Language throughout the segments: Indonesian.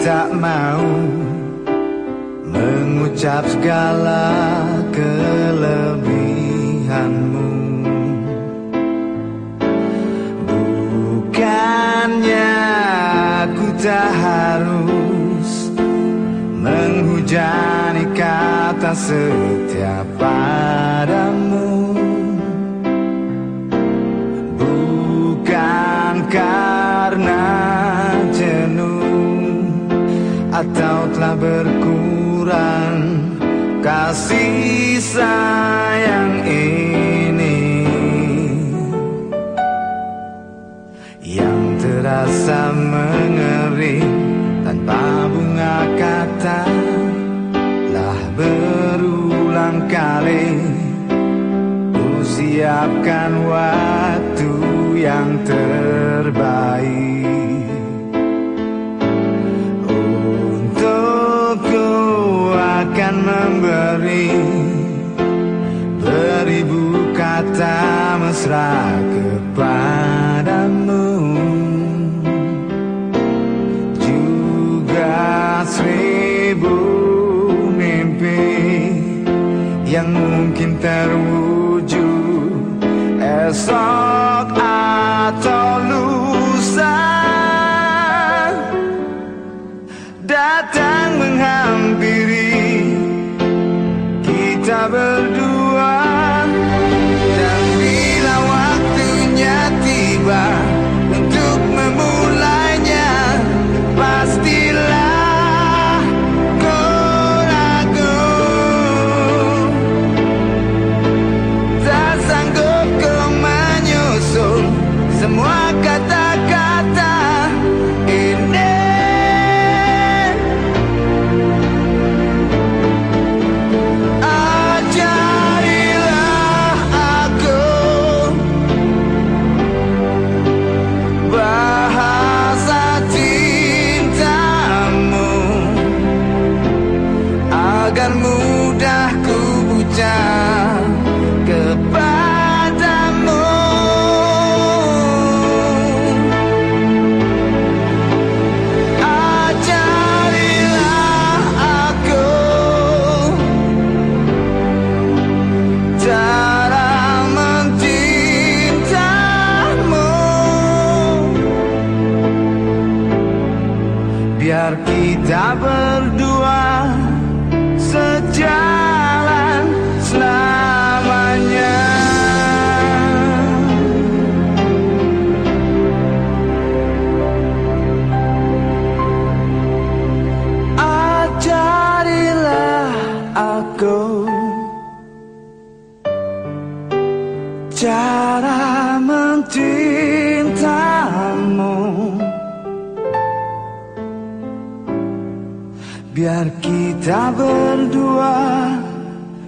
tak mau mengucap segala kelebihanmu. Bukannya aku tak harus menghujani kata setiap padamu. Atau telah berkurang kasih sayang ini. Yang terasa mengering tanpa bunga kata lah berulang kali. Ku siapkan waktu yang terbaik kata mesra kepadamu. Juga seribu mimpi yang mungkin terwujud esok atau lusa. Datang menghampiri kita berdua moi, Qatar. Biar kita berdua sejalan selamanya. Ajarilah aku Biar kita berdua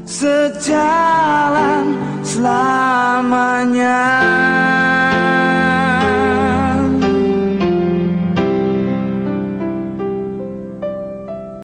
sejalan selamanya.